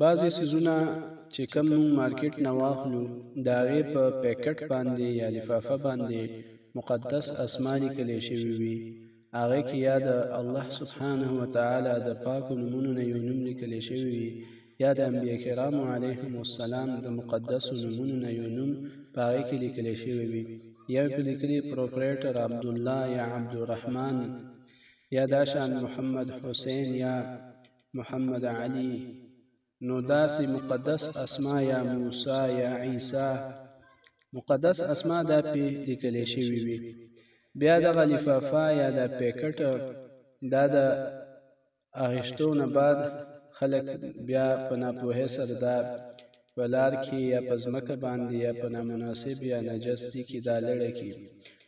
بعضې څیزونه چې کم مونږ مارکیټ نه واخلو د هغې په پیکټ باندې یا لفافه باندې مقدس اسما لیکل شوی وي هغه کې یا د الله سبحانه و تعالی د پاکو نمونو نه یو نوم لیکل شوی وي یا د انبیاء کرام علیهم السلام د مقدس نمونو نه یو نوم په هغه کې لیکل شوی وي یا په لیکلي پروپریټر عبد الله یا عبد الرحمن یا دا شان محمد حسین یا محمد علی نو داسې مقدس اسما یا موسی یا عیسی مقدس اسما دا پی لیکل شوی وي بیا د غلیفافا یا د پیکټ دا د اغشتو نه بعد خلک بیا په ناپوهه سره دا په لار کښې يا په زمکه باندې يا په نامناسب يا نجس ځي کښې دا لړه کي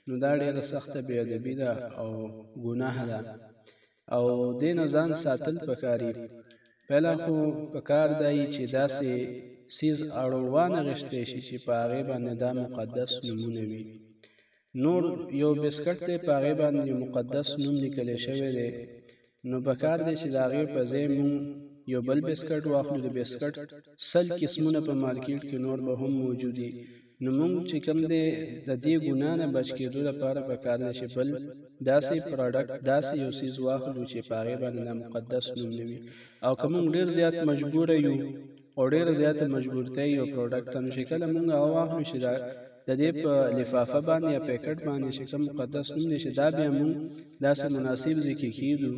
نو دا ډېره سخته بې ادبي ده او ګناه ده او دې نه ځان ساتل پکاري پهلا خو پکار دا يي چې داسې څيز اړو وانه غشتی شي چې په هغې باندې دا مقدس نومونه وي نور یو بسکټ دی په هغې باندې یو مقدس نوم لیکلی شوی دی نو په کار دی چې د هغې په ځای مونږ یو بل بسکټ واخلو د بسکټ سل قسمونه په مارکیټ کې نور به هم موجودي نو مونږ چې کوم دی د دې ګنا نه بچ کېدو لپاره په کار دی چې بل داسې پراډکټ داسې یو سیز واخلو چې په هغې باندې دا مقدس نوم نه وي او که مونږ ډېر زیات مجبوره یو او ډیره زیاته مجبورتیا یو پروډکټ هم چې کله مونږ هغه واخلو چې دا د دې په لفافه باندې یا پیکټ باندې چې کوم مقدس نوم دی چې دا بیا مونږ داسې مناسب ځای کې کیدو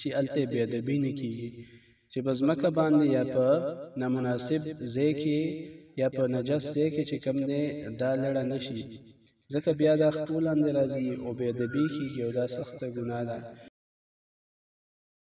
چې هلته بې ادبي نه کیږي چې په ځمکه باندې یا په نامناسب ځای کې یا په نجس ځای کې چې کوم دی دا لړه نه شي ځکه بیا دا خپو لاندې راځي او بې ادبي کیږي او دا سخته ګناه ده